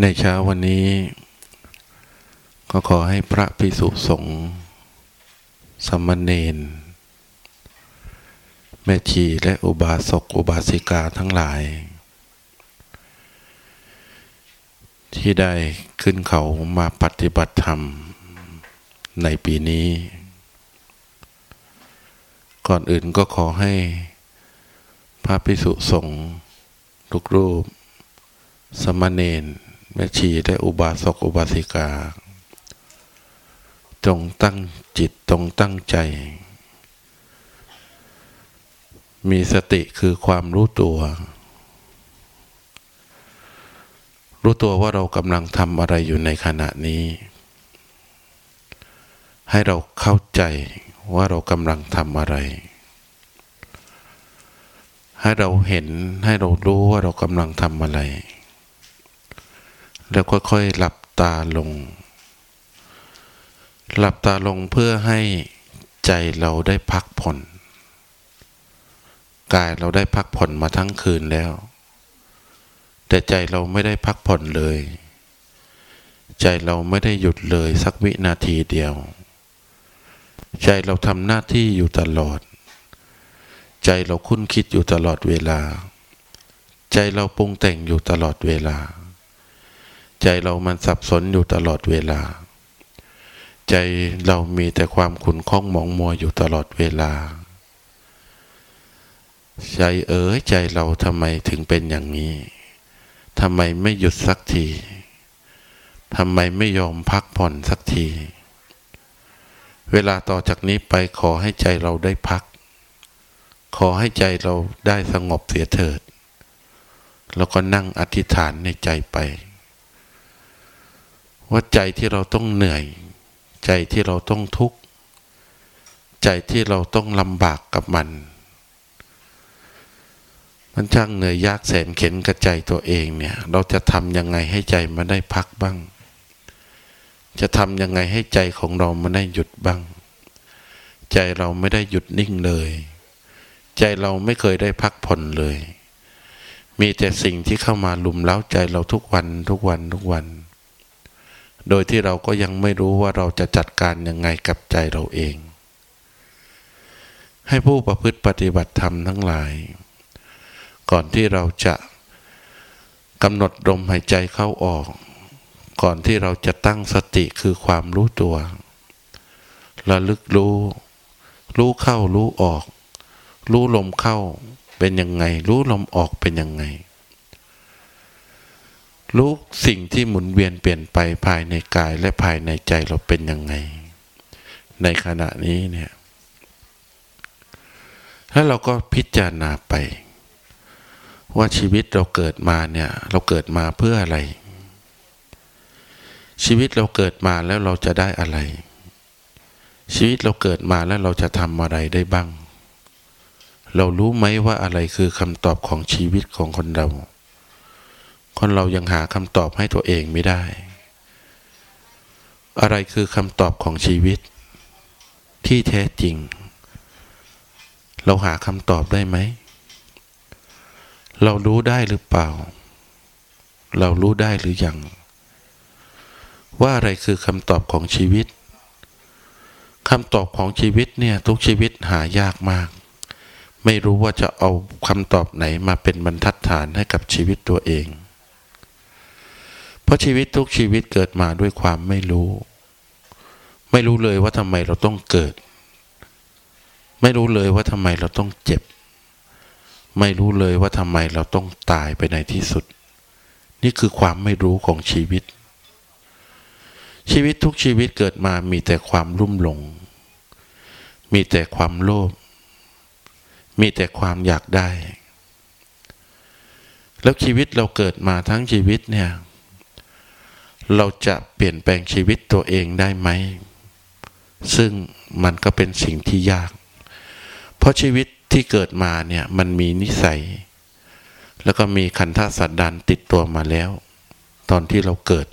ในเช้าวันนี้ ก็ขอให้พระพิสุสงฆ์สมณเณรแม่ชีและอุบาสกอุบาสิกาทั้งหลาย ที่ได้ขึ้นเขามาปฏิบัติธรรมในปีนี้ ก่อนอื่นก็ขอให้พระพิสุสงฆ์ทุกรูป สมณเณร แม่ชีและอุบาสกอุบาสิกา จงตั้งจิตจงตั้งใจ มีสติคือความรู้ตัว รู้ตัวว่าเรากำลังทำอะไรอยู่ในขณะนี้ ให้เราเข้าใจว่าเรากำลังทำอะไร ให้เราเห็นให้เรารู้ว่าเรากำลังทำอะไร แล้วค่อยๆหลับตาลง หลับตาลงเพื่อให้ใจเราได้พักผ่อน กายเราได้พักผ่อนมาทั้งคืนแล้ว แต่ใจเราไม่ได้พักผ่อนเลย ใจเราไม่ได้หยุดเลยสักวินาทีเดียว ใจเราทำหน้าที่อยู่ตลอด ใจเราคุ้นคิดอยู่ตลอดเวลา ใจเราปรุงแต่งอยู่ตลอดเวลา ใจเรามันสับสนอยู่ตลอดเวลา ใจเรามีแต่ความขุ่นข้องหมองมัวอยู่ตลอดเวลา ใจเอ๋ยใจเราทำไมถึงเป็นอย่างนี้ทำไมไม่หยุดสักทีทำไมไม่ยอมพักผ่อนสักที เวลาต่อจากนี้ไปขอให้ใจเราได้พัก ขอให้ใจเราได้สงบเสียเถิด แล้วก็นั่งอธิษฐานในใจไป ว่าใจที่เราต้องเหนื่อย ใจที่เราต้องทุกข์ ใจที่เราต้องลำบากกับมัน มันช่างเหนื่อยยากแสนเข็นกับใจตัวเองเนี่ย เราจะทำยังไงให้ใจมันได้พักบ้าง จะทำยังไงให้ใจของเรามันได้หยุดบ้าง ใจเราไม่ได้หยุดนิ่งเลย ใจเราไม่เคยได้พักผ่อนเลย มีแต่สิ่งที่เข้ามาลุมเล้าใจเราทุกวันทุกวันทุกวัน โดยที่เราก็ยังไม่รู้ว่าเราจะจัดการยังไงกับใจเราเอง ให้ผู้ประพฤติปฏิบัติธรรมทั้งหลาย ก่อนที่เราจะกำหนดลมหายใจเข้าออก ก่อนที่เราจะตั้งสติคือความรู้ตัวระลึกรู้ รู้เข้ารู้ออก รู้ลมเข้าเป็นยังไง รู้ลมออกเป็นยังไง รู้สิ่งที่หมุนเวียนเปลี่ยนไปภายในกายและภายในใจเราเป็นยังไง ในขณะนี้เนี่ยแล้วเราก็พิจารณาไป ว่าชีวิตเราเกิดมาเนี่ย เราเกิดมาเพื่ออะไร ชีวิตเราเกิดมาแล้วเราจะได้อะไร ชีวิตเราเกิดมาแล้วเราจะทำอะไรได้บ้าง เรารู้ไหมว่าอะไรคือคำตอบของชีวิตของคนเรา คนเรายังหาคำตอบให้ตัวเองไม่ได้ อะไรคือคำตอบของชีวิต ที่แท้จริง เราหาคำตอบได้ไหม เรารู้ได้หรือเปล่า เรารู้ได้หรือยัง ว่าอะไรคือคำตอบของชีวิตคำตอบของชีวิตเนี่ยทุกชีวิตหายากมาก ไม่รู้ว่าจะเอาคำตอบไหนมาเป็นบรรทัดฐานให้กับชีวิตตัวเอง ราะชีวิตทุกชีวิตเกิดมาด้วยความไม่รู้ ไม่รู้เลยว่าทำไมเราต้องเกิด ไม่รู้เลยว่าทำไมเราต้องเจ็บ ไม่รู้เลยว่าทำไมเราต้องตายไปในที่สุด นี่คือความไม่รู้ของชีวิต ชีวิตทุกชีวิตเกิดมามีแต่ความรุ่มหลง มีแต่ความโลภมีแต่ความอยากได้ แล้วชีวิตเราเกิดมาทั้งชีวิตเนี่ย เราจะเปลี่ยนแปลงชีวิตตัวเองได้ไหม ซึ่งมันก็เป็นสิ่งที่ยาก เพราะชีวิตที่เกิดมาเนี่ยมันมีนิสัย แล้วก็มีขันธสันดานติดตัวมาแล้ว ตอนที่เราเกิด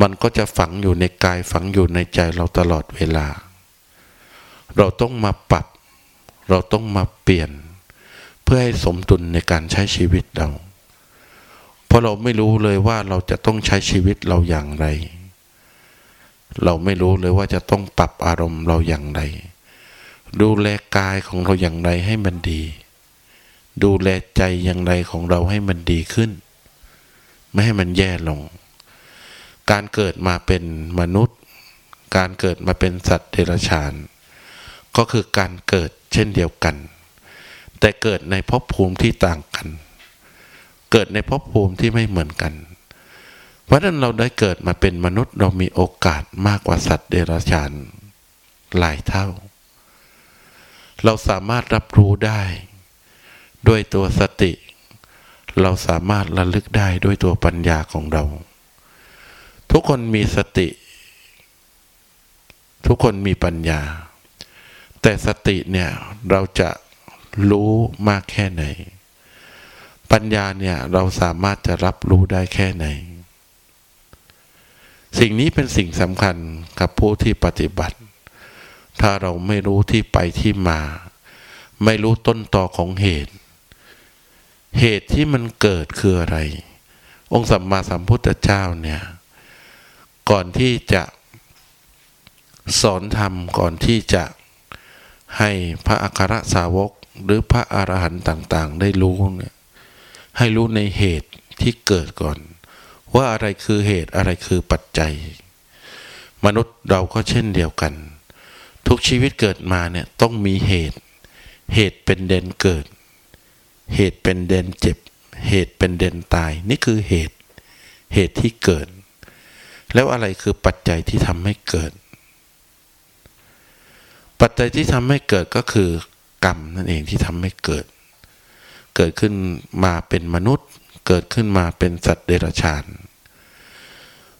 มันก็จะฝังอยู่ในกายฝังอยู่ในใจเราตลอดเวลา เราต้องมาปรับ เราต้องมาเปลี่ยน เพื่อให้สมดุลในการใช้ชีวิตเรา เพราะเราไม่รู้เลยว่าเราจะต้องใช้ชีวิตเราอย่างไร เราไม่รู้เลยว่าจะต้องปรับอารมณ์เราอย่างไร ดูแลกายของเราอย่างไรให้มันดี ดูแลใจอย่างไรของเราให้มันดีขึ้น ไม่ให้มันแย่ลง การเกิดมาเป็นมนุษย์ การเกิดมาเป็นสัตว์เดรัจฉาน ก็คือการเกิดเช่นเดียวกัน แต่เกิดในภพภูมิที่ต่างกัน เกิดในภพภูมิที่ไม่เหมือนกัน เพราะนั้นเราได้เกิดมาเป็นมนุษย์เรามีโอกาสมากกว่าสัตว์เดรัจฉานหลายเท่า เราสามารถรับรู้ได้ ด้วยตัวสติ เราสามารถระลึกได้ด้วยตัวปัญญาของเรา ทุกคนมีสติ ทุกคนมีปัญญา แต่สติเนี่ยเราจะรู้มากแค่ไหน ปัญญาเนี่ยเราสามารถจะรับรู้ได้แค่ไหน สิ่งนี้เป็นสิ่งสำคัญกับผู้ที่ปฏิบัติ ถ้าเราไม่รู้ที่ไปที่มา ไม่รู้ต้นตอของเหตุ เหตุที่มันเกิดคืออะไร องค์สัมมาสัมพุทธเจ้าเนี่ยก่อนที่จะสอนธรรมก่อนที่จะให้พระอัครสาวกหรือพระอรหันต์ต่าง ๆ ได้รู้เนี่ย ให้รู้ในเหตุที่เกิดก่อน ว่าอะไรคือเหตุอะไรคือปัจจัย มนุษย์เราก็เช่นเดียวกัน ทุกชีวิตเกิดมาเนี่ยต้องมีเหตุ เหตุเป็นเด่นเกิด เหตุเป็นเด่นเจ็บ เหตุเป็นเด่นตาย นี่คือเหตุ เหตุที่เกิด แล้วอะไรคือปัจจัยที่ทำให้เกิด ปัจจัยที่ทำให้เกิดก็คือกรรมนั่นเองที่ทำให้เกิด เกิดขึ้นมาเป็นมนุษย์ เกิดขึ้นมาเป็นสัตว์เดรัจฉาน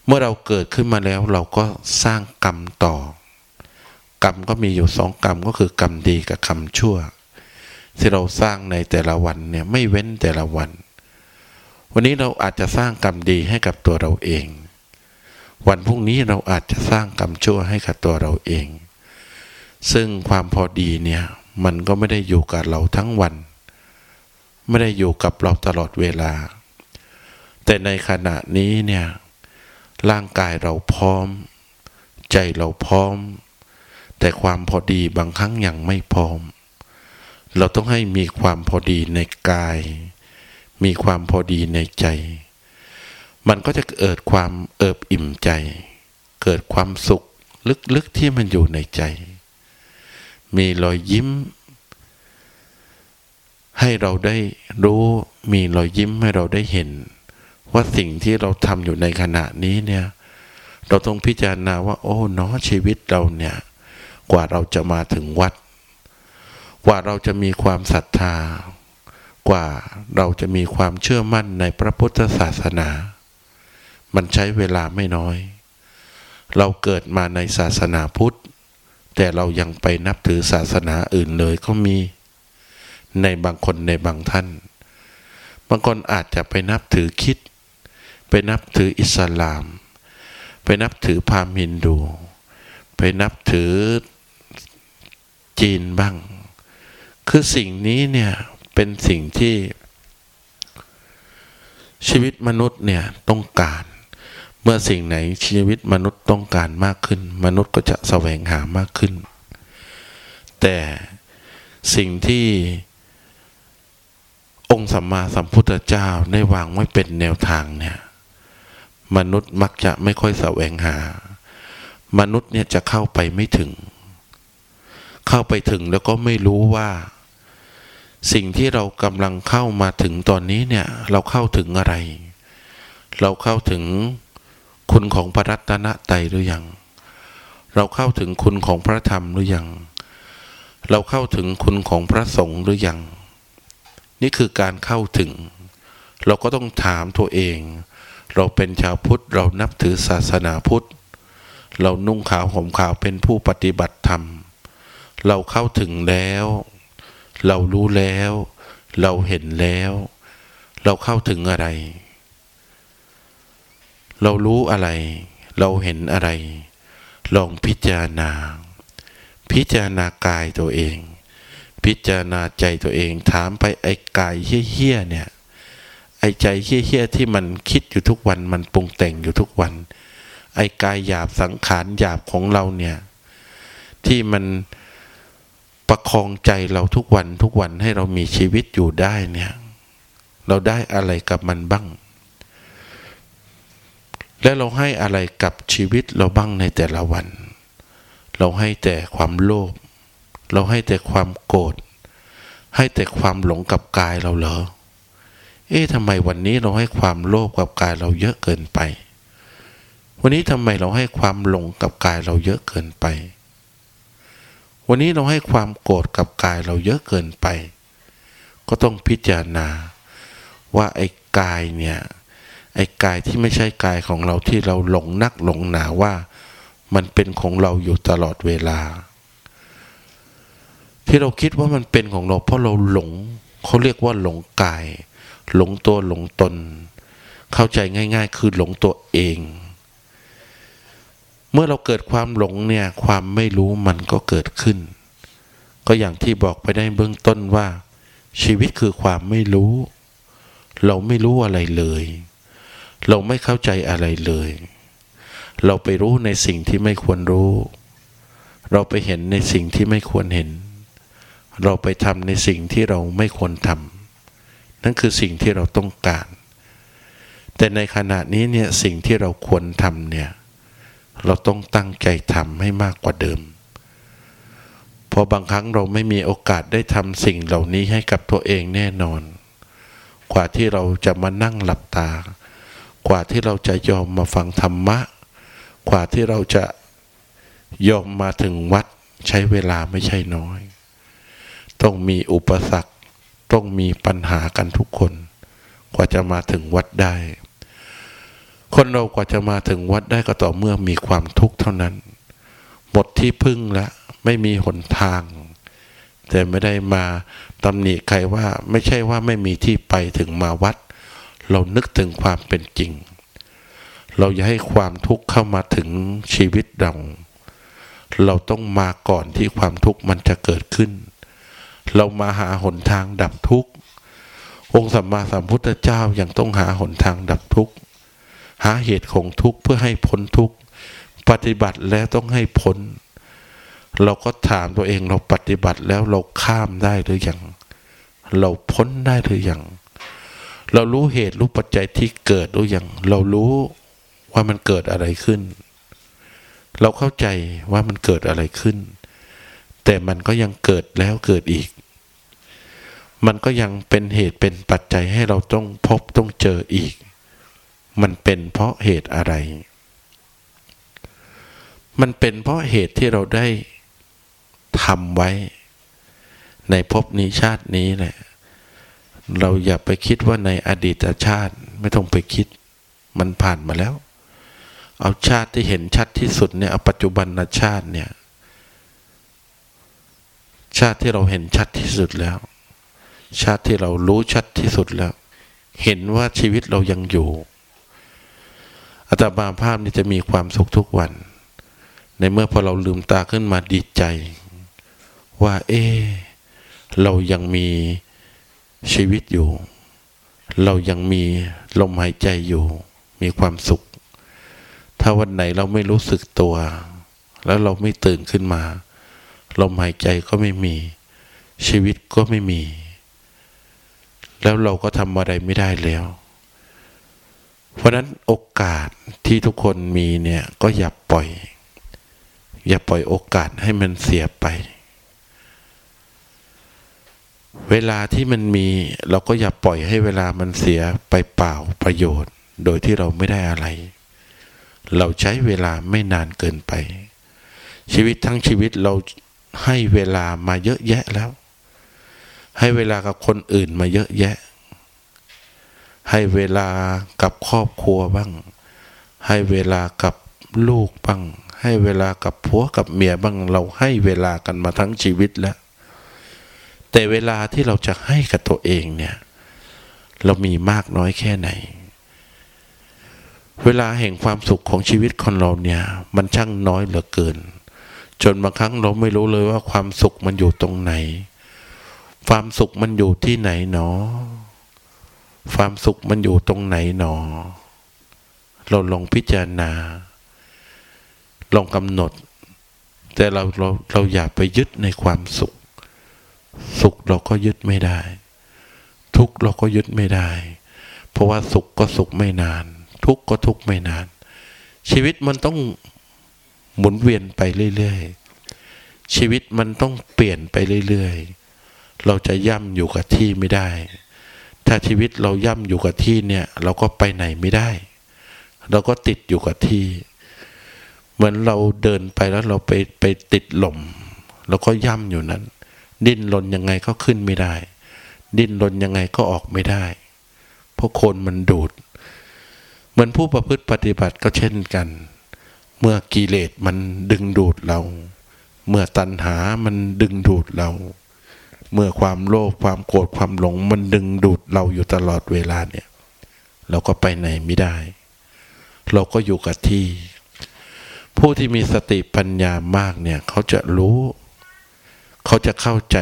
เมื่อเราเกิดขึ้นมาแล้วเราก็สร้างกรรมต่อ กรรมก็มีอยู่สองกรรมก็คือกรรมดีกับกรรมชั่ว ที่เราสร้างในแต่ละวันเนี่ยไม่เว้นแต่ละวัน วันนี้เราอาจจะสร้างกรรมดีให้กับตัวเราเอง วันพรุ่งนี้เราอาจจะสร้างกรรมชั่วให้กับตัวเราเอง ซึ่งความพอดีเนี่ยมันก็ไม่ได้อยู่กับเราทั้งวัน ไม่ได้อยู่กับเราตลอดเวลา แต่ในขณะนี้เนี่ย ร่างกายเราพร้อม ใจเราพร้อม แต่ความพอดีบางครั้งยังไม่พร้อม เราต้องให้มีความพอดีในกาย มีความพอดีในใจ มันก็จะเกิดความเอิบอิ่มใจ เกิดความสุขลึกๆที่มันอยู่ในใจ มีรอยยิ้ม ให้เราได้รู้มีรอยยิ้มให้เราได้เห็น ว่าสิ่งที่เราทำอยู่ในขณะนี้เนี่ย เราต้องพิจารณาว่า โอ้เนาะชีวิตเราเนี่ย กว่าเราจะมาถึงวัด กว่าเราจะมีความศรัทธา กว่าเราจะมีความเชื่อมั่นในพระพุทธศาสนา มันใช้เวลาไม่น้อย เราเกิดมาในศาสนาพุทธ แต่เรายังไปนับถือศาสนาอื่นเลยก็มี ในบางคนในบางท่าน บางคนอาจจะไปนับถือคิด ไปนับถืออิสลาม ไปนับถือพราหมณ์ฮินดู ไปนับถือจีนบ้าง คือสิ่งนี้เนี่ยเป็นสิ่งที่ ชีวิตมนุษย์เนี่ยต้องการเมื่อสิ่งไหนชีวิตมนุษย์ต้องการมากขึ้น มนุษย์ก็จะแสวงหามากขึ้น แต่สิ่งที่ องค์สัมมาสัมพุทธเจ้าได้วางไว้เป็นแนวทางเนี่ย มนุษย์มักจะไม่ค่อยแสวงหา มนุษย์เนี่ยจะเข้าไปไม่ถึง เข้าไปถึงแล้วก็ไม่รู้ว่า สิ่งที่เรากำลังเข้ามาถึงตอนนี้เนี่ย เราเข้าถึงอะไร เราเข้าถึงคุณของพระรัตนตรัยหรือยัง เราเข้าถึงคุณของพระธรรมหรือยัง เราเข้าถึงคุณของพระสงฆ์หรือยัง นี่คือการเข้าถึง เราก็ต้องถามตัวเอง เราเป็นชาวพุทธเรานับถือศาสนาพุทธ เรานุ่งขาวห่มขาวเป็นผู้ปฏิบัติธรรม เราเข้าถึงแล้ว เรารู้แล้ว เราเห็นแล้ว เราเข้าถึงอะไร เรารู้อะไร เราเห็นอะไร ลองพิจารณา พิจารณากายตัวเอง พิจารณาใจตัวเอง ถามไปไอ้กายเฮี้ยๆเนี่ย ไอ้ใจเฮี้ยๆที่มันคิดอยู่ทุกวันมันปรุงแต่งอยู่ทุกวัน ไอ้กายหยาบสังขารหยาบของเราเนี่ย ที่มันประคองใจเราทุกวันทุกวันให้เรามีชีวิตอยู่ได้เนี่ย เราได้อะไรกับมันบ้าง และเราให้อะไรกับชีวิตเราบ้างในแต่ละวัน เราให้แต่ความโลภ เราให้แต่ความโกรธให้แต่ความหลงกับกายเราเหรอ เอ๊ะทำไมวันนี้เราให้ความโลภกับกายเราเยอะเกินไป วันนี้ทำไมเราให้ความหลงกับกายเราเยอะเกินไป วันนี้เราให้ความโกรธกับกายเราเยอะเกินไป ก็ต้องพิจารณา ว่าไอ้กายเนี่ย ไอ้กายที่ไม่ใช่กายของเราที่เราหลงนักหลงหนาว่า มันเป็นของเราอยู่ตลอดเวลา ที่เราคิดว่ามันเป็นของเรา เพราะเราหลงเขาเรียกว่าหลงกาย หลงตัวหลงตน เข้าใจง่าย ๆ คือหลงตัวเอง เมื่อเราเกิดความหลงเนี่ยความไม่รู้มันก็เกิดขึ้น ก็อย่างที่บอกไปได้เบื้องต้นว่า ชีวิตคือความไม่รู้ เราไม่รู้อะไรเลย เราไม่เข้าใจอะไรเลย เราไปรู้ในสิ่งที่ไม่ควรรู้ เราไปเห็นในสิ่งที่ไม่ควรเห็น เราไปทำในสิ่งที่เราไม่ควรทำนั่นคือสิ่งที่เราต้องการ แต่ในขณะนี้เนี่ยสิ่งที่เราควรทำเนี่ยเราต้องตั้งใจทำให้มากกว่าเดิมเพราะบางครั้งเราไม่มีโอกาสได้ทำสิ่งเหล่านี้ให้กับตัวเองแน่นอน กว่าที่เราจะมานั่งหลับตา กว่าที่เราจะยอมมาฟังธรรมะ กว่าที่เราจะยอมมาถึงวัดใช้เวลาไม่ใช่น้อย ต้องมีอุปสรรค ต้องมีปัญหากันทุกคน กว่าจะมาถึงวัดได้ คนเรากว่าจะมาถึงวัดได้ก็ต่อเมื่อมีความทุกข์เท่านั้น หมดที่พึ่งแล้วไม่มีหนทาง แต่ไม่ได้มาตำหนิใครว่าไม่ใช่ว่าไม่มีที่ไปถึงมาวัด เรานึกถึงความเป็นจริง เราอย่าให้ความทุกข์เข้ามาถึงชีวิตเราเราต้องมาก่อนที่ความทุกข์มันจะเกิดขึ้น เรามาหาหนทางดับทุกข์องค์สัมมาสัมพุทธเจ้ายัางต้องหาหนทางดับทุกข์หาเหตุของทุกข์เพื่อให้พ้นทุกข์ปฏิบัติแล้วต้องให้พ้น เราก็ถามตัวเองเราปฏิบัติแล้วเราข้ามได้หรือยัง เราพ้นได้หรือยัง เรารู้เหตุรู้ปัจจัยที่เกิดหรือยัง เรารู้ว่ามันเกิดอะไรขึ้น เราเข้าใจว่ามันเกิดอะไรขึ้น แต่มันก็ยังเกิดแล้วเกิดอีก มันก็ยังเป็นเหตุเป็นปัจจัยให้เราต้องพบต้องเจออีก มันเป็นเพราะเหตุอะไร มันเป็นเพราะเหตุที่เราได้ทำไว้ ในภพนี้ชาตินี้แหละ เราอย่าไปคิดว่าในอดีตชาติไม่ต้องไปคิด มันผ่านมาแล้ว เอาชาติที่เห็นชัดที่สุดเนี่ยเอาปัจจุบันชาติเนี่ย ชาติที่เราเห็นชัดที่สุดแล้ว ชาติที่เรารู้ชัดที่สุดแล้ว เห็นว่าชีวิตเรายังอยู่อัตมาภาพนี่จะมีความสุขทุกวัน ในเมื่อพอเราลืมตาขึ้นมาดีใจ ว่า เอเรายังมีชีวิตอยู่ เรายังมีลมหายใจอยู่ มีความสุข ถ้าวันไหนเราไม่รู้สึกตัว แล้วเราไม่ตื่นขึ้นมา ลมหายใจก็ไม่มี ชีวิตก็ไม่มี แล้วเราก็ทำอะไรไม่ได้แล้ว เพราะนั้นโอกาสที่ทุกคนมีเนี่ยก็อย่าปล่อย อย่าปล่อยโอกาสให้มันเสียไป เวลาที่มันมีเราก็อย่าปล่อยให้เวลามันเสียไปเปล่าประโยชน์ โดยที่เราไม่ได้อะไร เราใช้เวลาไม่นานเกินไป ชีวิตทั้งชีวิตเราให้เวลามาเยอะแยะแล้ว ให้เวลากับคนอื่นมาเยอะแยะ ให้เวลากับครอบครัวบ้าง ให้เวลากับลูกบ้าง ให้เวลากับผัวกับเมียบ้าง เราให้เวลากันมาทั้งชีวิตแล้ว แต่เวลาที่เราจะให้กับตัวเองเนี่ย เรามีมากน้อยแค่ไหน เวลาแห่งความสุขของชีวิตคนเราเนี่ย มันช่างน้อยเหลือเกิน จนบางครั้งเราไม่รู้เลยว่าความสุขมันอยู่ตรงไหน ความสุขมันอยู่ที่ไหนเนาะความสุขมันอยู่ตรงไหนหนอ เราลองพิจารณา ลองกำหนด แต่เราเราเราอย่าไปยึดในความสุข สุขเราก็ยึดไม่ได้ ทุกข์เราก็ยึดไม่ได้ เพราะว่าสุขก็สุขไม่นาน ทุกข์ก็ทุกข์ไม่นาน ชีวิตมันต้องหมุนเวียนไปเรื่อยๆ ชีวิตมันต้องเปลี่ยนไปเรื่อยๆ เราจะย่ำอยู่กับที่ไม่ได้ ถ้าชีวิตเราย่ำอยู่กับที่เนี่ย เราก็ไปไหนไม่ได้ เราก็ติดอยู่กับที่ เหมือนเราเดินไปแล้วเราไปไปติดลมเราก็ย่ำอยู่นั้น ดิ้นรนยังไงก็ขึ้นไม่ได้ ดิ้นรนยังไงก็ออกไม่ได้ เพราะคนมันดูด เหมือนผู้ประพฤติปฏิบัติก็เช่นกัน เมื่อกิเลสมันดึงดูดเรา เมื่อตัณหามันดึงดูดเรา เมื่อความโลภความโกรธความหลงมันดึงดูดเราอยู่ตลอดเวลาเนี่ย เราก็ไปไหนไม่ได้ เราก็อยู่กับที่ ผู้ที่มีสติปัญญามากเนี่ย เขาจะรู้ เขาจะเข้าใจ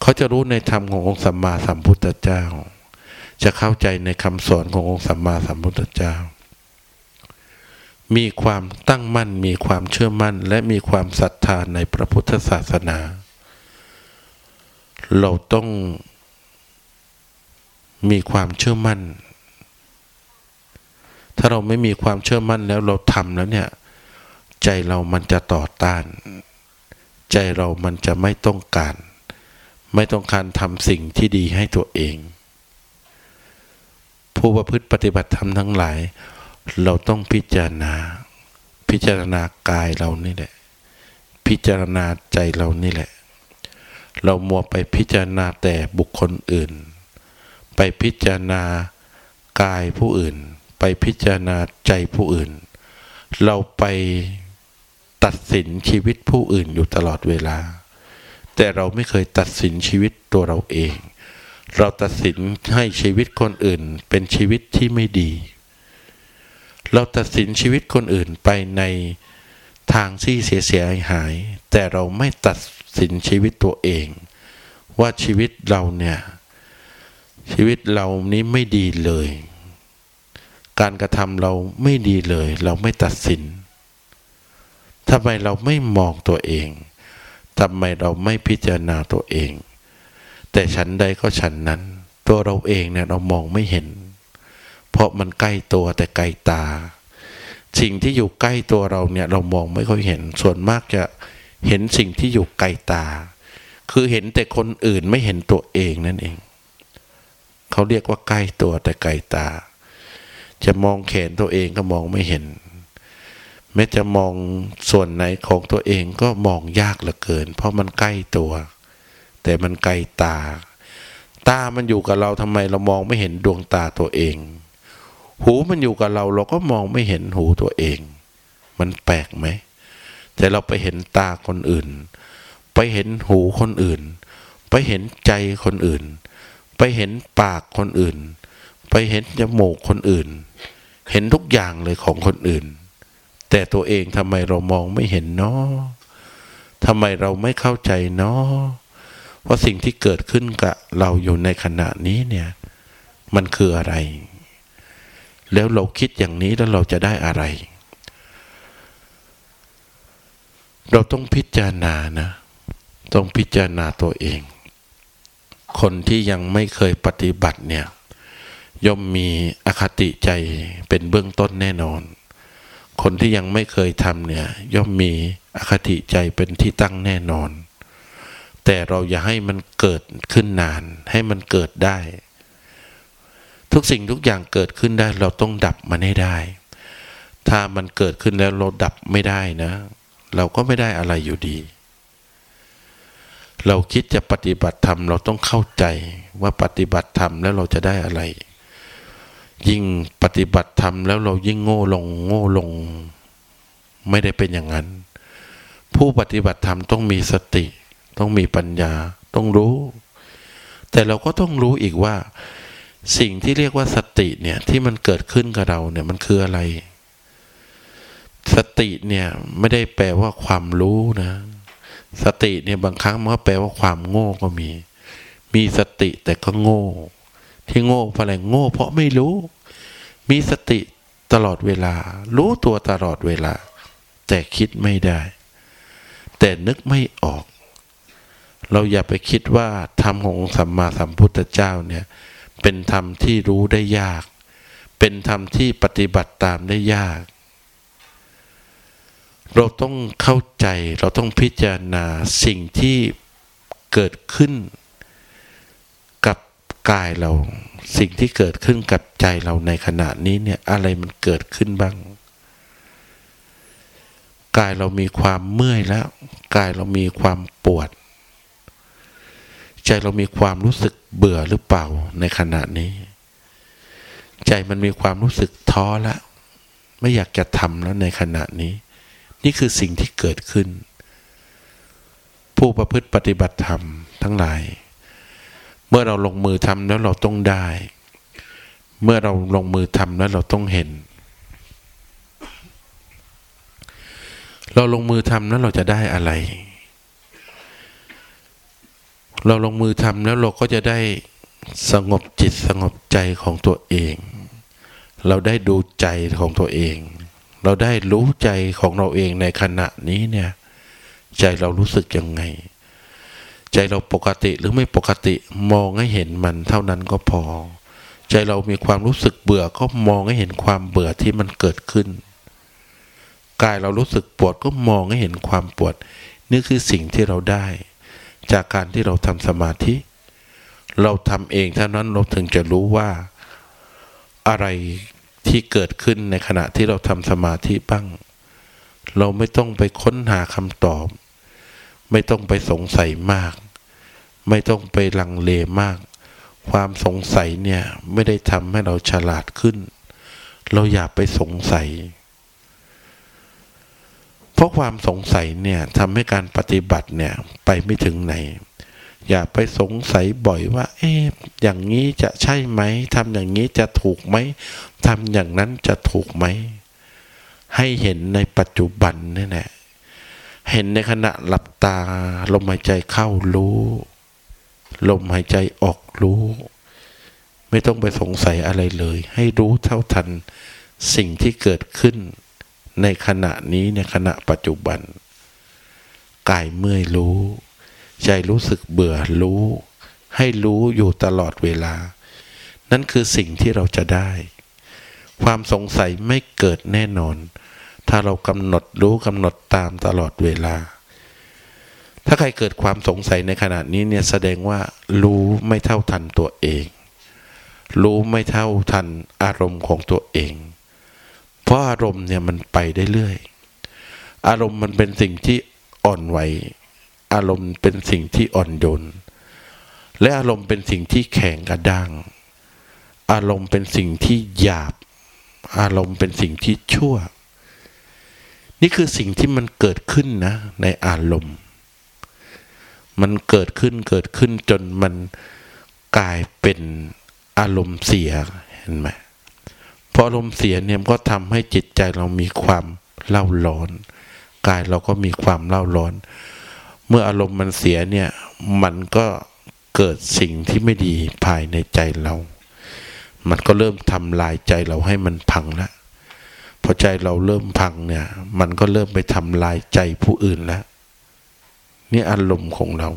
เขาจะรู้ในธรรมขององค์สัมมาสัมพุทธเจ้า จะเข้าใจในคำสอนขององค์สัมมาสัมพุทธเจ้า มีความตั้งมั่น มีความเชื่อมั่น และมีความศรัทธาในพระพุทธศาสนา เราต้องมีความเชื่อมั่น ถ้าเราไม่มีความเชื่อมั่นแล้วเราทำแล้วเนี่ย ใจเรามันจะต่อต้าน ใจเรามันจะไม่ต้องการ ไม่ต้องการทำสิ่งที่ดีให้ตัวเอง ผู้ประพฤติปฏิบัติธรรมทั้งหลาย เราต้องพิจารณา พิจารณากายเรานี่แหละ พิจารณาใจเรานี่แหละ เรามัวไปพิจารณาแต่บุคคลอื่น ไปพิจารณากายผู้อื่น ไปพิจารณาใจผู้อื่น เราไปตัดสินชีวิตผู้อื่นอยู่ตลอดเวลา แต่เราไม่เคยตัดสินชีวิตตัวเราเอง เราตัดสินให้ชีวิตคนอื่นเป็นชีวิตที่ไม่ดี เราตัดสินชีวิตคนอื่นไปในทางที่เสียเสียหาย แต่เราไม่ตัด สินชีวิตตัวเอง ว่าชีวิตเราเนี่ยชีวิตเรานี้ไม่ดีเลย การกระทำเราไม่ดีเลย เราไม่ตัดสินทำไมเราไม่มองตัวเองทำไมเราไม่พิจารณาตัวเอง แต่ฉันใดก็ฉันนั้น ตัวเราเองเนี่ยเรามองไม่เห็น เพราะมันใกล้ตัวแต่ไกลตา สิ่งที่อยู่ใกล้ตัวเราเนี่ยเรามองไม่ค่อยเห็น ส่วนมากจะ เห็นสิ่งที่อยู่ไกลตา คือเห็นแต่คนอื่นไม่เห็นตัวเองนั่นเอง เขาเรียกว่าใกล้ตัวแต่ไกลตา จะมองแขนตัวเองก็มองไม่เห็น แม้จะมองส่วนไหนของตัวเองก็มองยากเหลือเกิน เพราะมันใกล้ตัว แต่มันไกลตา ตามันอยู่กับเราทำไมเรามองไม่เห็นดวงตาตัวเอง หูมันอยู่กับเราเราก็มองไม่เห็นหูตัวเอง มันแปลกไหม แต่เราไปเห็นตาคนอื่น ไปเห็นหูคนอื่น ไปเห็นใจคนอื่น ไปเห็นปากคนอื่น ไปเห็นจมูกคนอื่น เห็นทุกอย่างเลยของคนอื่น แต่ตัวเองทำไมเรามองไม่เห็นเนาะทำไมเราไม่เข้าใจเนาะว่าสิ่งที่เกิดขึ้นกับเราอยู่ในขณะนี้เนี่ยมันคืออะไร แล้วเราคิดอย่างนี้แล้วเราจะได้อะไร เราต้องพิจารณานะ ต้องพิจารณาตัวเอง คนที่ยังไม่เคยปฏิบัติเนี่ย ย่อมมีอคติใจเป็นเบื้องต้นแน่นอน คนที่ยังไม่เคยทำเนี่ย ย่อมมีอคติใจเป็นที่ตั้งแน่นอน แต่เราอย่าให้มันเกิดขึ้นนาน ให้มันเกิดได้ ทุกสิ่งทุกอย่างเกิดขึ้นได้ เราต้องดับมันให้ได้ ถ้ามันเกิดขึ้นแล้วเราดับไม่ได้นะ เราก็ไม่ได้อะไรอยู่ดี เราคิดจะปฏิบัติธรรมเราต้องเข้าใจว่าปฏิบัติธรรมแล้วเราจะได้อะไร ยิ่งปฏิบัติธรรมแล้วเรายิ่งโง่ลงโง่ลง ไม่ได้เป็นอย่างนั้น ผู้ปฏิบัติธรรมต้องมีสติ ต้องมีปัญญา ต้องรู้ แต่เราก็ต้องรู้อีกว่า สิ่งที่เรียกว่าสติเนี่ยที่มันเกิดขึ้นกับเราเนี่ยมันคืออะไร สติเนี่ยไม่ได้แปลว่าความรู้นะ สติเนี่ยบางครั้งมันก็แปลว่าความโง่ก็มี มีสติแต่ก็โง่ ที่โง่เพราะอะไรโง่ เพราะไม่รู้ มีสติตลอดเวลา รู้ตัวตลอดเวลา แต่คิดไม่ได้ แต่นึกไม่ออก เราอย่าไปคิดว่าธรรมของสัมมาสัมพุทธเจ้าเนี่ย เป็นธรรมที่รู้ได้ยาก เป็นธรรมที่ปฏิบัติตามได้ยาก เราต้องเข้าใจเราต้องพิจารณาสิ่งที่เกิดขึ้นกับกายเรา สิ่งที่เกิดขึ้นกับใจเราในขณะนี้เนี่ยอะไรมันเกิดขึ้นบ้าง กายเรามีความเมื่อยแล้ว กายเรามีความปวด ใจเรามีความรู้สึกเบื่อหรือเปล่าในขณะนี้ ใจมันมีความรู้สึกท้อแล้ว ไม่อยากจะทำแล้วในขณะนี้ นี่คือสิ่งที่เกิดขึ้น ผู้ประพฤติปฏิบัติธรรมทั้งหลาย เมื่อเราลงมือทำแล้วเราต้องได้ เมื่อเราลงมือทำแล้วเราต้องเห็น เราลงมือทำแล้วเราจะได้อะไร เราลงมือทำแล้วเราก็จะได้สงบจิตสงบใจของตัวเอง เราได้ดูใจของตัวเอง เราได้รู้ใจของเราเองในขณะนี้เนี่ย ใจเรารู้สึกยังไง ใจเราปกติหรือไม่ปกติมองให้เห็นมันเท่านั้นก็พอ ใจเรามีความรู้สึกเบื่อก็มองให้เห็นความเบื่อที่มันเกิดขึ้นกายเรารู้สึกปวดก็มองให้เห็นความปวด นี่คือสิ่งที่เราได้ จากการที่เราทำสมาธิ เราทำเองเท่านั้นเราถึงจะรู้ว่า อะไร ที่เกิดขึ้นในขณะที่เราทำสมาธิบ้าง เราไม่ต้องไปค้นหาคำตอบ ไม่ต้องไปสงสัยมาก ไม่ต้องไปลังเลมาก ความสงสัยเนี่ยไม่ได้ทำให้เราฉลาดขึ้น เราอย่าไปสงสัย เพราะความสงสัยเนี่ยทำให้การปฏิบัติเนี่ยไปไม่ถึงไหน อย่าไปสงสัยบ่อยว่า เอ๊ะอย่างนี้จะใช่ไหมทำอย่างนี้จะถูกไหมทำอย่างนั้นจะถูกไหม ให้เห็นในปัจจุบันนี่แหละเห็นในขณะหลับตา ลมหายใจเข้ารู้ ลมหายใจออกรู้ ไม่ต้องไปสงสัยอะไรเลย ให้รู้เท่าทันสิ่งที่เกิดขึ้น ในขณะนี้ในขณะปัจจุบัน กายเมื่อยรู้ ใจรู้สึกเบื่อรู้ ให้รู้อยู่ตลอดเวลา นั่นคือสิ่งที่เราจะได้ ความสงสัยไม่เกิดแน่นอน ถ้าเรากำหนดรู้กำหนดตามตลอดเวลา ถ้าใครเกิดความสงสัยในขณะนี้เนี่ยแสดงว่า รู้ไม่เท่าทันตัวเอง รู้ไม่เท่าทันอารมณ์ของตัวเอง เพราะอารมณ์เนี่ยมันไปได้เรื่อย อารมณ์มันเป็นสิ่งที่อ่อนไหว อารมณ์เป็นสิ่งที่อ่อนโยน และอารมณ์เป็นสิ่งที่แข็งกระด้าง อารมณ์เป็นสิ่งที่หยาบ อารมณ์เป็นสิ่งที่ชั่ว นี่คือสิ่งที่มันเกิดขึ้นนะ ในอารมณ์ มันเกิดขึ้นเกิดขึ้นจนมันกลายเป็นอารมณ์เสียเห็นไหมพออารมณ์เสียเนี่ยก็ทำให้จิตใจเรามีความเล่าร้อน กายเราก็มีความเล่าร้อน เมื่ออารมณ์มันเสียเนี่ย มันก็เกิดสิ่งที่ไม่ดีภายในใจเรา มันก็เริ่มทำลายใจเราให้มันพังล้วพอใจเราเริ่มพังเนี่ย มันก็เริ่มไปทำลายใจผู้อื่นแล้วนี่อารมณ์ของเรา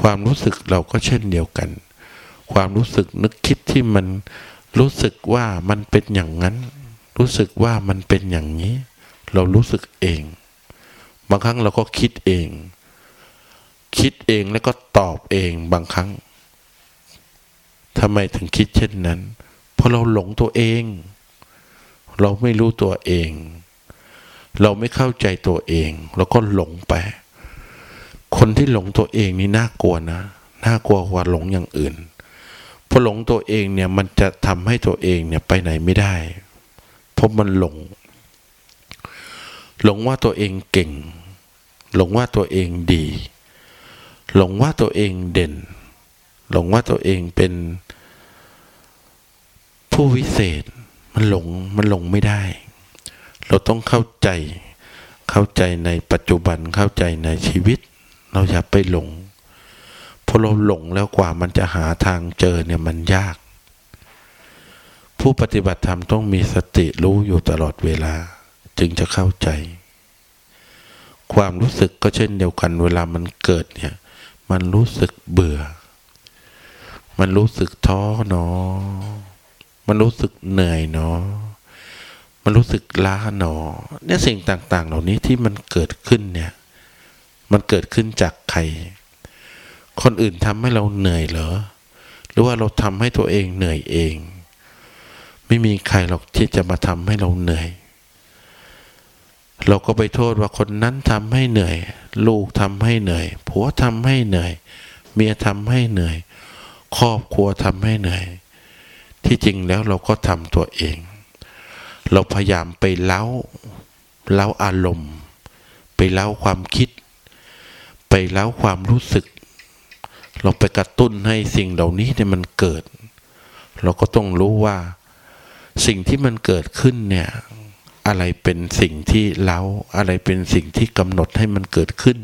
ความรู้สึกเราก็เช่นเดียวกัน ความรู้สึกนึกคิดที่มันรู้สึกว่ามันเป็นอย่างนั้น รู้สึกว่ามันเป็นอย่างนี้ เรารู้สึกเองางครั้งเราก็คิดเอง คิดเองแล้วก็ตอบเองบางครั้งทำไมถึงคิดเช่นนั้น เพราะเราหลงตัวเอง เราไม่รู้ตัวเอง เราไม่เข้าใจตัวเอง เราก็หลงไป คนที่หลงตัวเองนี่น่ากลัวนะ น่ากลัวกว่าหลงอย่างอื่น เพอหลงตัวเองเนี่ยมันจะทำให้ตัวเองเนี่ยไปไหนไม่ได้ เพราะมันหลง หลงว่าตัวเองเก่ง หลงว่าตัวเองดี หลงว่าตัวเองเด่น หลงว่าตัวเองเป็น ผู้วิเศษ มันหลงมันหลงไม่ได้ เราต้องเข้าใจ เข้าใจในปัจจุบันเข้าใจในชีวิต เราอย่าไปหลงพอเราหลงแล้วกว่ามันจะหาทางเจอเนี่ยมันยาก ผู้ปฏิบัติธรรมต้องมีสติรู้อยู่ตลอดเวลา จึงจะเข้าใจ ความรู้สึกก็เช่นเดียวกัน เวลามันเกิดเนี่ย มันรู้สึกเบื่อ มันรู้สึกท้อเนาะมันรู้สึกเหนื่อยเนาะมันรู้สึกล้าหนอ เนี่ยสิ่งต่างๆ เหล่านี้ที่มันเกิดขึ้นเนี่ย มันเกิดขึ้นจากใคร คนอื่นทำให้เราเหนื่อยเหรอ หรือว่าเราทำให้ตัวเองเหนื่อยเอง ไม่มีใครหรอกที่จะมาทำให้เราเหนื่อย เราก็ไปโทษว่าคนนั้นทำให้เหนื่อย ลูกทำให้เหนื่อย ผัวทำให้เหนื่อย เมียทำให้เหนื่อย ครอบครัวทำให้เหนื่อย ที่จริงแล้วเราก็ทำตัวเอง เราพยายามไปเล้าเล้าอารมณ์ ไปเล้าความคิด ไปเล้าความรู้สึก เราไปกระตุ้นให้สิ่งเหล่านี้เนี่ยมันเกิด เราก็ต้องรู้ว่า สิ่งที่มันเกิดขึ้นเนี่ย อะไรเป็นสิ่งที่เล้าอะไรเป็นสิ่งที่กำหนดให้มันเกิดขึ้น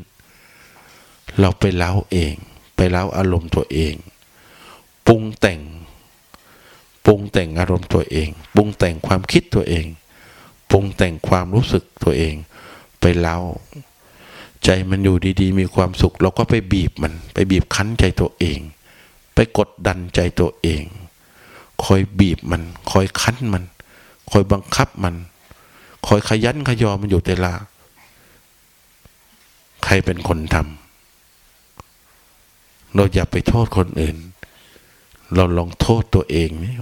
เราไปเล้าเอง ไปเล้าอารมณ์ตัวเอง ปรุงแต่ง ปรุงแต่งอารมณ์ตัวเอง ปรุงแต่งความคิดตัวเอง ปรุงแต่งความรู้สึกตัวเอง ไปเล่าใจมันอยู่ดีๆ มีความสุข เราก็ไปบีบมัน ไปบีบคั้นใจตัวเอง ไปกดดันใจตัวเอง คอยบีบมัน คอยคั้นมัน คอยบังคับมัน คอยขยันขยอมันอยู่แต่ละใครเป็นคนทำเราอย่าไปโทษคนอื่น เราลองโทษตัวเองนี่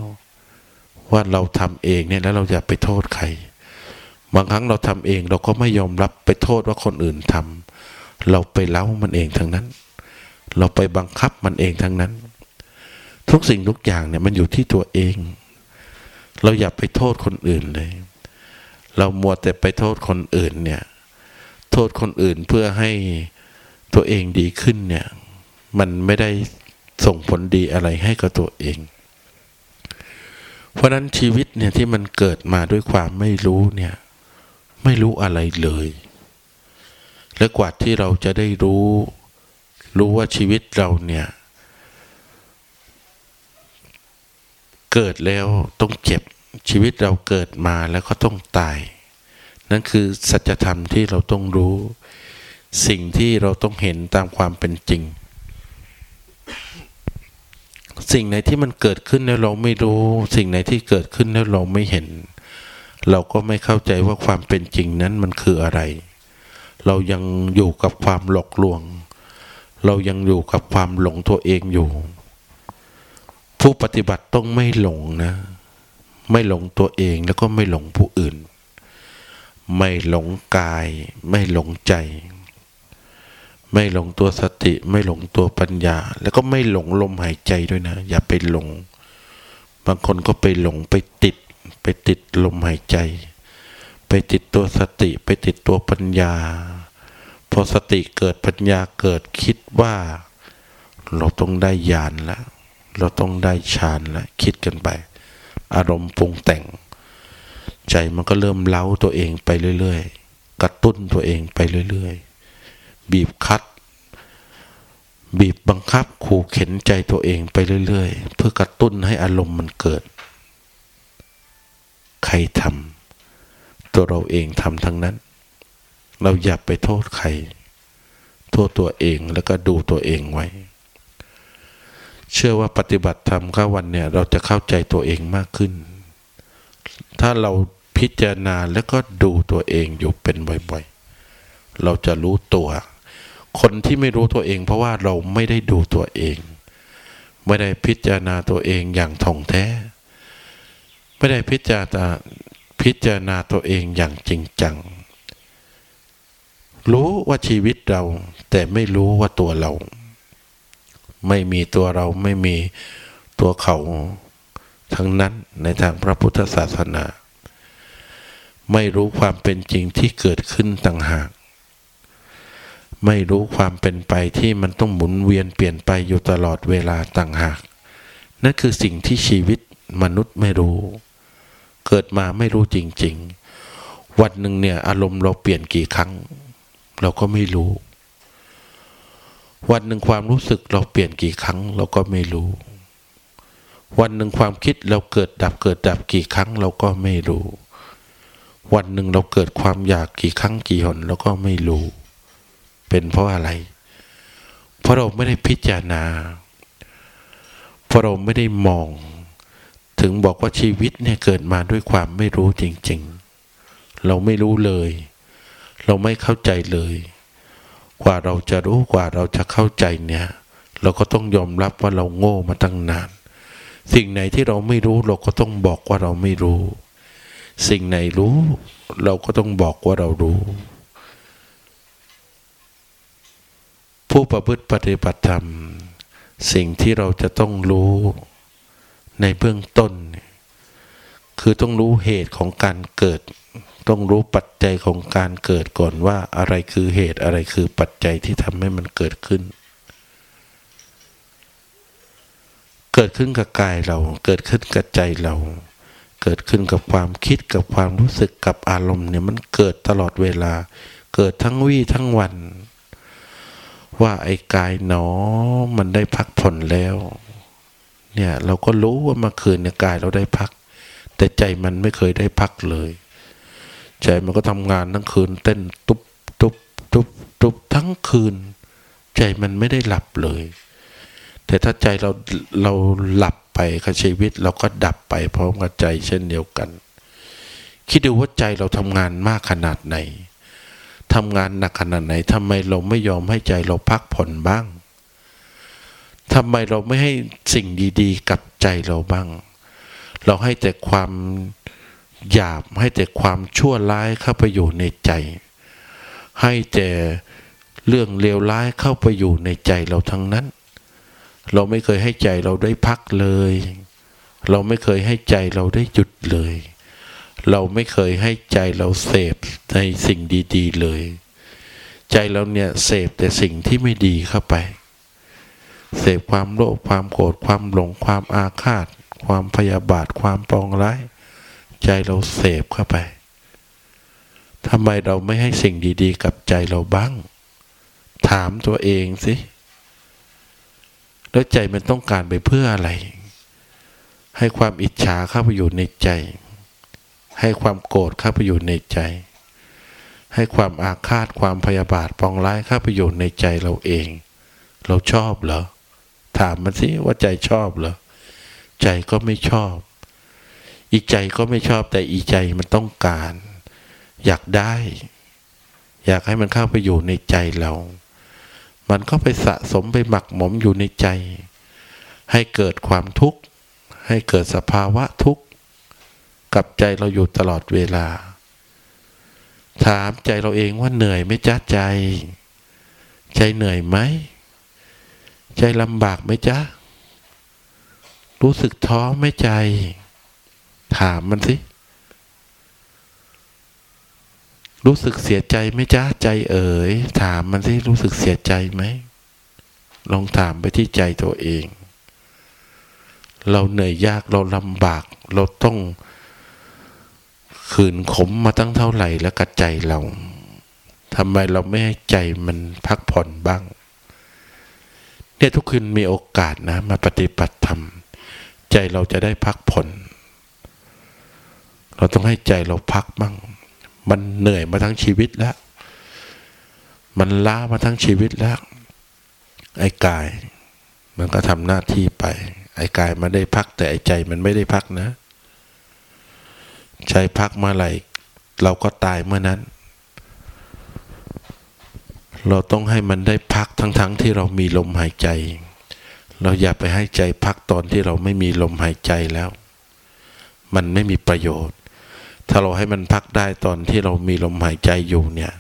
ว่าเราทำเองเนี่ยแล้วเราอย่าไปโทษใคร บางครั้งเราทำเองเราก็ไม่ยอมรับไปโทษว่าคนอื่นทำเราไปเล้ามันเองทั้งนั้น เราไปบังคับมันเองทั้งนั้น ทุกสิ่งทุกอย่างเนี่ยมันอยู่ที่ตัวเอง เราอย่าไปโทษคนอื่นเลย เรามัวแต่ไปโทษคนอื่นเนี่ย โทษคนอื่นเพื่อให้ตัวเองดีขึ้นเนี่ย มันไม่ได้ส่งผลดีอะไรให้กับตัวเอง เพราะนั้นชีวิตเนี่ยที่มันเกิดมาด้วยความไม่รู้เนี่ย ไม่รู้อะไรเลย และกว่าที่เราจะได้รู้ รู้ว่าชีวิตเราเนี่ย เกิดแล้วต้องเจ็บ ชีวิตเราเกิดมาแล้วก็ต้องตาย นั่นคือสัจธรรมที่เราต้องรู้ สิ่งที่เราต้องเห็นตามความเป็นจริง สิ่งไหนที่มันเกิดขึ้นแล้วเราไม่รู้ สิ่งไหนที่เกิดขึ้นแล้วเราไม่เห็น เราก็ไม่เข้าใจว่าความเป็นจริงนั้นมันคืออะไร เรายังอยู่กับความหลอกลวง เรายังอยู่กับความหลงตัวเองอยู่ ผู้ปฏิบัติต้องไม่หลงนะ ไม่หลงตัวเองแล้วก็ไม่หลงผู้อื่น ไม่หลงกาย ไม่หลงใจ ไม่หลงตัวสติ ไม่หลงตัวปัญญา แล้วก็ไม่หลงลมหายใจด้วยนะ อย่าไปหลง บางคนก็ไปหลงไปติด ไปติดลมหายใจ ไปติดตัวสติ ไปติดตัวปัญญา พอสติเกิดปัญญาเกิดคิดว่า เราต้องได้ญาณแล้วเราต้องได้ฌานแล้วคิดกันไป อารมณ์ปรุงแต่ง ใจมันก็เริ่มเล้าตัวเองไปเรื่อยๆ กระตุ้นตัวเองไปเรื่อยๆ บีบคัดบีบบังคับขู่เข็นใจตัวเองไปเรื่อยๆ เพื่อกระตุ้นให้อารมณ์มันเกิด ใครทำตัวเราเองทำทั้งนั้น เราอย่าไปโทษใคร โทษตัวเองแล้วก็ดูตัวเองไว้ เชื่อว่าปฏิบัติธรรมข้าวันเนี่ย เราจะเข้าใจตัวเองมากขึ้น ถ้าเราพิจารณาแล้วก็ดูตัวเองอยู่เป็นบ่อยๆ เราจะรู้ตัว คนที่ไม่รู้ตัวเอง เพราะว่าเราไม่ได้ดูตัวเอง ไม่ได้พิจารณาตัวเองอย่างท่องแท้ ไม่ได้พิจารณาพิจารณาตัวเองอย่างจริงจัง รู้ว่าชีวิตเรา แต่ไม่รู้ว่าตัวเรา ไม่มีตัวเราไม่มีตัวเขาทั้งนั้นในทางพระพุทธศาสนา ไม่รู้ความเป็นจริงที่เกิดขึ้นต่างหาก ไม่รู้ความเป็นไปที่มันต้องหมุนเวียนเปลี่ยนไปอยู่ตลอดเวลาต่างหาก นั่นคือสิ่งที่ชีวิตมนุษย์ไม่รู้ เกิดมาไม่รู้จริง ๆ วันหนึ่งเนี่ยอารมณ์เราเปลี่ยนกี่ครั้ง เราก็ไม่รู้ วันหนึ่งความรู้สึกเราเปลี่ยนกี่ครั้งเราก็ไม่รู้ วันหนึ่งความคิดเราเกิดดับเกิดดับกี่ครั้งเราก็ไม่รู้ วันหนึ่งเราเกิดความอยากกี่ครั้งกี่หนเราก็ไม่รู้ เป็นเพราะอะไร เพราะเราไม่ได้พิจารณา เพราะเราไม่ได้มอง ถึงบอกว่าชีวิตเนี่ยเกิดมาด้วยความไม่รู้จริง ๆ เราไม่รู้เลย เราไม่เข้าใจเลย กว่าเราจะรู้กว่าเราจะเข้าใจเนี่ย เราก็ต้องยอมรับว่าเราโง่มาตั้งนาน สิ่งไหนที่เราไม่รู้เราก็ต้องบอกว่าเราไม่รู้ สิ่งไหนรู้ เราก็ต้องบอกว่าเรารู้ ผู้ประพฤติปฏิบัติธรรม สิ่งที่เราจะต้องรู้ในเบื้องต้น คือต้องรู้เหตุของการเกิด ต้องรู้ปัจจัยของการเกิดก่อนว่าอะไรคือเหตุอะไรคือปัจจัยที่ทำให้มันเกิดขึ้น เกิดขึ้นกับกายเรา เกิดขึ้นกับใจเรา เกิดขึ้นกับความคิดกับความรู้สึกกับอารมณ์เนี่ยมันเกิดตลอดเวลา เกิดทั้งวี่ทั้งวัน ว่าไอ้กายหนอมันได้พักผ่อนแล้ว เนี่ยเราก็รู้ว่าเมื่อคืนเนี่ยกายเราได้พัก แต่ใจมันไม่เคยได้พักเลย ใจมันก็ทำงานทั้งคืน เต้นตุบตุบตุบตุบทั้งคืน ใจมันไม่ได้หลับเลย แต่ถ้าใจเราเราหลับไปกับชีวิตเราก็ดับไปพร้อมกับใจเช่นเดียวกัน คิดดูว่าใจเราทำงานมากขนาดไหนทำงานหนักขนาดไหนทำไมเราไม่ยอมให้ใจเราพักผ่อนบ้างทำไมเราไม่ให้สิ่งดี ๆ กับใจเราบ้าง เราให้แต่ความ หยาบให้แต่ความชั่วร้ายเข้าไปอยู่ในใจ ให้แต่เรื่องเลวร้ายเข้าไปอยู่ในใจเราทั้งนั้น เราไม่เคยให้ใจเราได้พักเลย เราไม่เคยให้ใจเราได้หยุดเลย เราไม่เคยให้ใจเราเสพในสิ่งดีๆเลย ใจเราเนี่ยเสพแต่สิ่งที่ไม่ดีเข้าไป เสพความโลภความโกรธความหลงความอาฆาต ความพยาบาทความปองร้าย ใจเราเสพเข้าไปทำไมเราไม่ให้สิ่งดีๆ กับใจเราบ้าง ถามตัวเองสิ แล้วใจมันต้องการไปเพื่ออะไร ให้ความอิจฉาเข้าไปอยู่ในใจ ให้ความโกรธเข้าไปอยู่ในใจ ให้ความอาฆาตความพยาบาทปองร้ายเข้าไปอยู่ในใจเราเอง เราชอบเหรอ ถามมันสิว่าใจชอบเหรอ ใจก็ไม่ชอบ อีใจก็ไม่ชอบแต่อีใจมันต้องการ อยากได้ อยากให้มันเข้าไปอยู่ในใจเรา มันก็ไปสะสมไปหมักหมมอยู่ในใจ ให้เกิดความทุกข์ ให้เกิดสภาวะทุกข์ กับใจเราอยู่ตลอดเวลา ถามใจเราเองว่าเหนื่อยไหมจ้าใจ ใจเหนื่อยไหม ใจลำบากไหมจ๊ะรู้สึกท้อไหมใจ ถามมันสิ รู้สึกเสียใจไหมจ้าใจเอ๋ย ถามมันสิ รู้สึกเสียใจไหม ลองถามไปที่ใจตัวเอง เราเหนื่อยยากเราลำบาก เราต้องขืนขมมาตั้งเท่าไหร่แล้วกระใจเราทำไมเราไม่ให้ใจมันพักผ่อนบ้าง เนี่ยทุกคืนมีโอกาสนะ มาปฏิบัติธรรม ใจเราจะได้พักผ่อน เราต้องให้ใจเราพักบ้าง มันเหนื่อยมาทั้งชีวิตแล้ว มันล้ามาทั้งชีวิตแล้ว ไอ้กาย มันก็ทำหน้าที่ไป ไอ้กายมันได้พักแต่ไอ้ใจมันไม่ได้พักนะใจพักเมื่อไหร่เราก็ตายเมื่อนั้น เราต้องให้มันได้พักทั้งๆทที่เรามีลมหายใจ เราอย่าไปให้ใจพักตอนที่เราไม่มีลมหายใจแล้ว มันไม่มีประโยชน์ ถ้าเราให้มันพักได้ตอนที่เรามีลมหายใจอยู่เนี่ย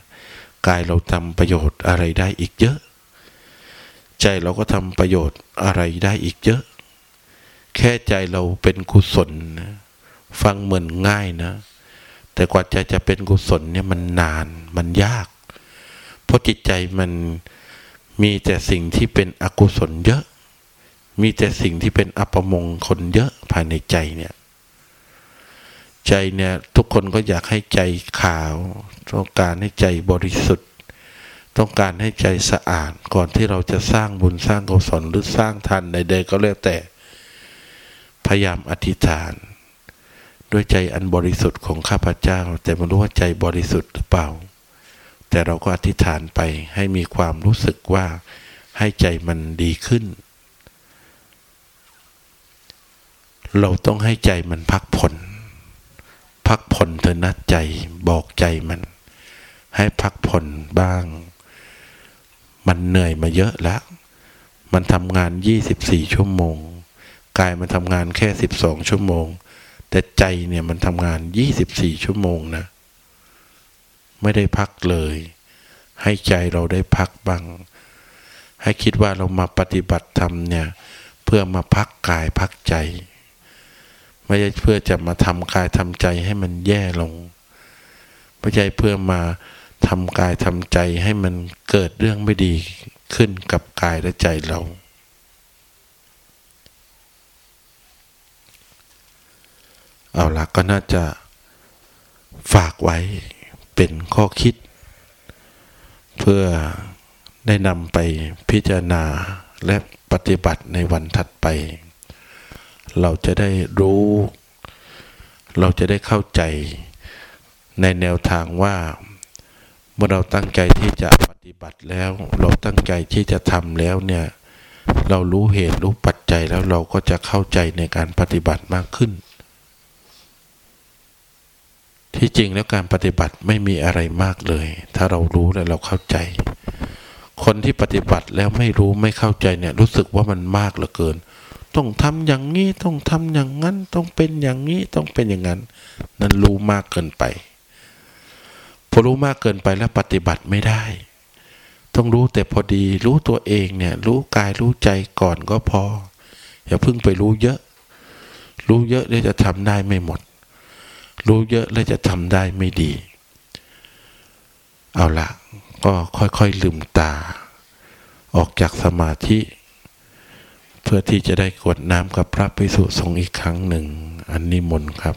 กายเราทำประโยชน์อะไรได้อีกเยอะ ใจเราก็ทำประโยชน์อะไรได้อีกเยอะ แค่ใจเราเป็นกุศลนะฟังเหมือนง่ายนะ แต่กว่าใจจะเป็นกุศลเนี่ยมันนานมันยาก เพราะจิตใจมันมีแต่สิ่งที่เป็นอกุศลเยอะ มีแต่สิ่งที่เป็นอัปมงคลเยอะภายในใจเนี่ย ใจเนี่ยทุกคนก็อยากให้ใจขาว ต้องการให้ใจบริสุทธิ์ ต้องการให้ใจสะอาดก่อนที่เราจะสร้างบุญสร้างกุศลหรือสร้างทานใดๆก็แล้วแต่ พยายามอธิษฐาน ด้วยใจอันบริสุทธิ์ของข้าพเจ้า แต่ไม่รู้ว่าใจบริสุทธิ์หรือเปล่า แต่เราก็อธิษฐานไปให้มีความรู้สึกว่าให้ใจมันดีขึ้นเราต้องให้ใจมันพักผ่อน พักผ่อนเถอะนะใจบอกใจมัน ให้พักผ่อนบ้าง มันเหนื่อยมาเยอะแล้ว มันทำงานยี่สิบสี่ชั่วโมง กายมันทำงานแค่สิบสองชั่วโมง แต่ใจเนี่ยมันทำงานยี่สิบสี่ชั่วโมงนะ ไม่ได้พักเลย ให้ใจเราได้พักบ้าง ให้คิดว่าเรามาปฏิบัติธรรมเนี่ย เพื่อมาพักกายพักใจ ไม่ใช่เพื่อจะมาทำกายทำใจให้มันแย่ลงไม่ใช่เพื่อมาทำกายทำใจให้มันเกิดเรื่องไม่ดีขึ้นกับกายและใจเรา เอาละก็น่าจะฝากไว้เป็นข้อคิด เพื่อได้นำไปพิจารณาและปฏิบัติในวันถัดไป เราจะได้รู้ เราจะได้เข้าใจในแนวทางว่าเมื่อเราตั้งใจที่จะปฏิบัติแล้ว เราตั้งใจที่จะทำแล้วเนี่ยเรารู้เหตุรู้ปัจจัยแล้วเราก็จะเข้าใจในการปฏิบัติมากขึ้น ที่จริงแล้วการปฏิบัติไม่มีอะไรมากเลย ถ้าเรารู้และเราเข้าใจ คนที่ปฏิบัติแล้วไม่รู้ไม่เข้าใจเนี่ยรู้สึกว่ามันมากเหลือเกิน ต้องทำอย่างนี้ต้องทำอย่างนั้น ต้องเป็นอย่างนี้ต้องเป็นอย่างนั้น นั้นรู้มากเกินไปพอรู้มากเกินไปแล้วปฏิบัติไม่ได้ ต้องรู้แต่พอดี รู้ตัวเองเนี่ย รู้กายรู้ใจก่อนก็พอ อย่าเพิ่งไปรู้เยอะ รู้เยอะแล้วจะทำได้ไม่หมด รู้เยอะแล้วจะทำได้ไม่ดี เอาละก็ค่อยๆลืมตา ออกจากสมาธิ เพื่อที่จะได้กวดน้ำกับพระภิกษุสงฆ์อีกครั้งหนึ่ง อันนี้มนครับ